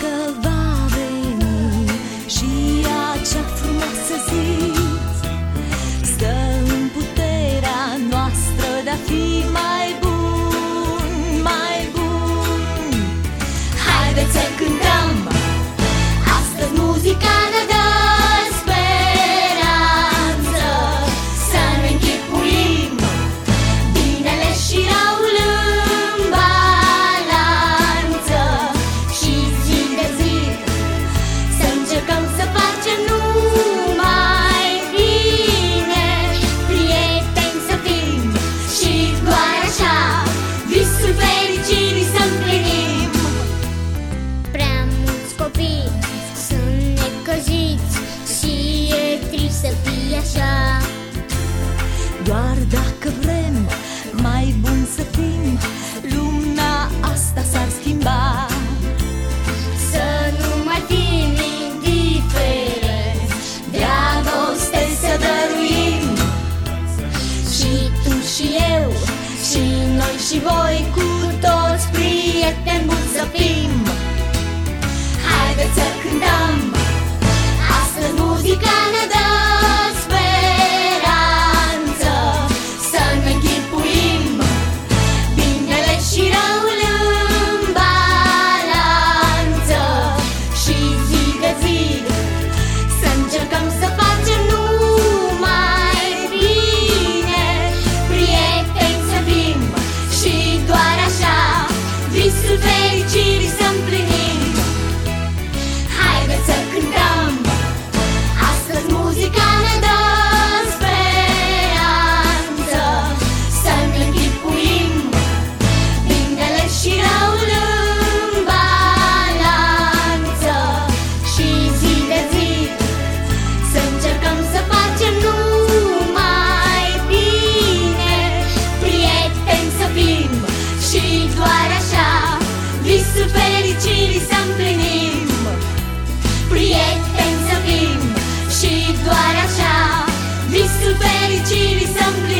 discover Dacă vrem mai bun să fim Lumea asta s-ar schimba. Să nu mai fim indiferenți Dragoste să dăruim. Și tu și eu Și noi și voi Cu toți prieteni buni să fim. ciao, vi superi, ci risembri.